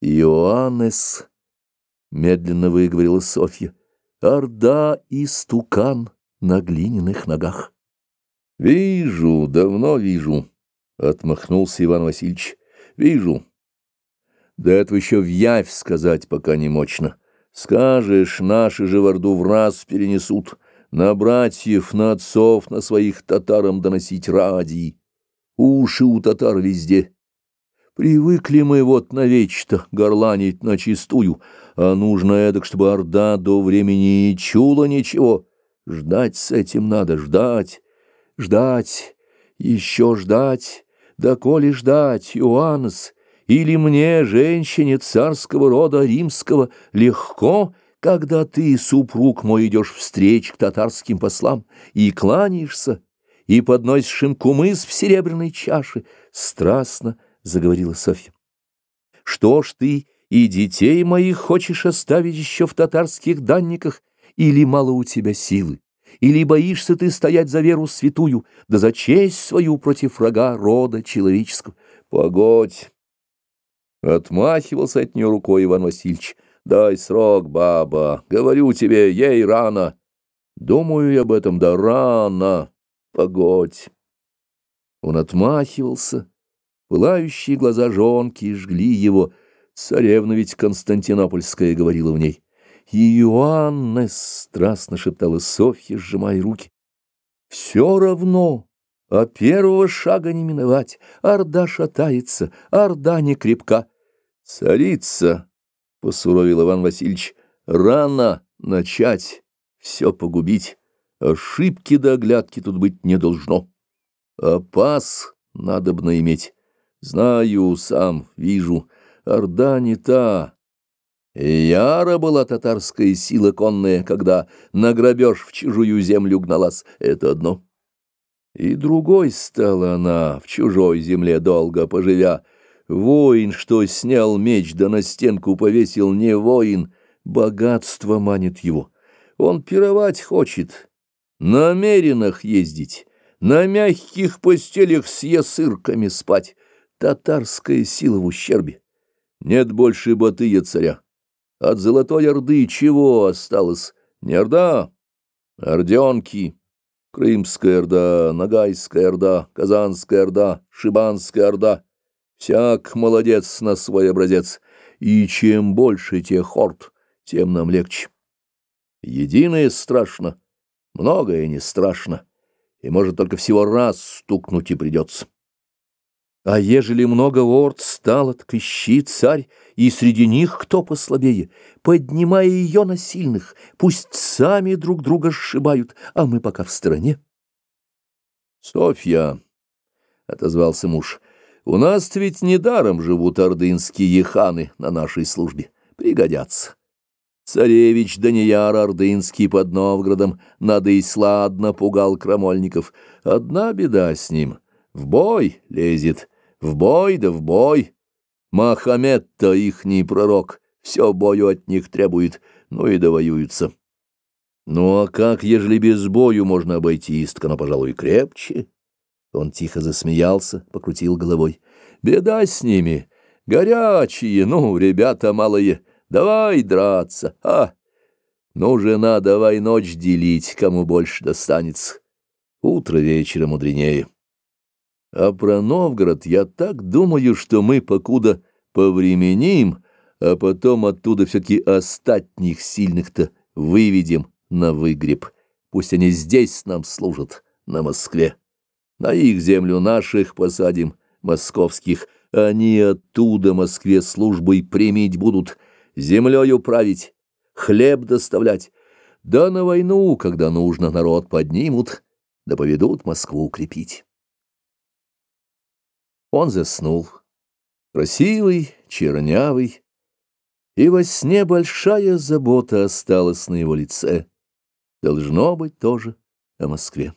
Иоаннес, — медленно выговорила Софья, — орда и стукан на глиняных ногах. — Вижу, давно вижу, — отмахнулся Иван Васильевич, — вижу. Да этого еще в явь сказать пока не мощно. Скажешь, наши же в Орду в раз перенесут, на братьев, на отцов, на своих татарам доносить ради. Уши у татар везде. Привыкли мы вот навечно горланить начистую, а нужно эдак, чтобы Орда до времени не чула ничего. Ждать с этим надо, ждать, ждать, еще ждать, да коли ждать, Иоаннес, или мне, женщине царского рода римского, легко, когда ты, супруг мой, идешь встреч к татарским послам и кланяешься, и подносишь им кумыс в серебряной чаше, страстно, заговорила Софья. Что ж ты и детей моих хочешь оставить еще в татарских данниках, или мало у тебя силы? Или боишься ты стоять за веру святую, да за честь свою против врага рода человеческого? Погодь! Отмахивался от нее рукой Иван Васильевич. Дай срок, баба, говорю тебе, ей рано. Думаю я об этом, да рано. Погодь. Он отмахивался Пылающие глаза жонки жгли его. Царевна ведь Константинопольская говорила в ней. «Иоаннес!» — страстно шептала Софья, сжимая руки. «Все равно, а первого шага не миновать. Орда шатается, орда не крепка». «Царица!» — посуровил Иван Васильевич. «Рано начать, все погубить. Ошибки да оглядки тут быть не должно. Опас надобно иметь». Знаю сам, вижу, Орда не та. Яра была татарская сила конная, когда на грабеж в чужую землю гналась, это одно. И другой стала она, в чужой земле долго поживя. Воин, что снял меч да на стенку повесил, не воин, богатство манит его. Он пировать хочет, на меринах ездить, на мягких постелях с ясырками спать татарская сила в ущербе. Нет больше Батыя царя. От Золотой Орды чего осталось? Не Орда, Орденки, Крымская Орда, Ногайская Орда, Казанская Орда, Шибанская Орда. Всяк молодец на свой образец. И чем больше тех орд, тем нам легче. Единое страшно, многое не страшно, и, может, только всего раз стукнуть и придется. А ежели много орд стало, так ищи, царь, и среди них кто послабее, поднимая ее на сильных, пусть сами друг друга сшибают, а мы пока в стороне. — Софья, — отозвался муж, — у нас ведь недаром живут ордынские ханы на нашей службе, пригодятся. Царевич Данияр Ордынский под Новгородом надо и сладно пугал крамольников. Одна беда с ним — в бой лезет — в бой да в бой. Махамед-то ихний пророк, все бою от них требует, ну и довоюются. Ну а как, ежели без бою можно обойти истка, пожалуй, крепче? Он тихо засмеялся, покрутил головой. Беда с ними, горячие, ну, ребята малые, давай драться, а? Ну, жена, давай ночь делить, кому больше достанется. Утро вечера мудренее. А про Новгород я так думаю, что мы покуда повременим, а потом оттуда все-таки остатних сильных-то выведем на выгреб. Пусть они здесь нам служат, на Москве. На их землю наших посадим, московских. Они оттуда Москве службой примить будут, землею править, хлеб доставлять. Да на войну, когда нужно, народ поднимут, да поведут Москву укрепить. Он заснул, красивый, чернявый, и во сне большая забота осталась на его лице. Должно быть тоже о Москве.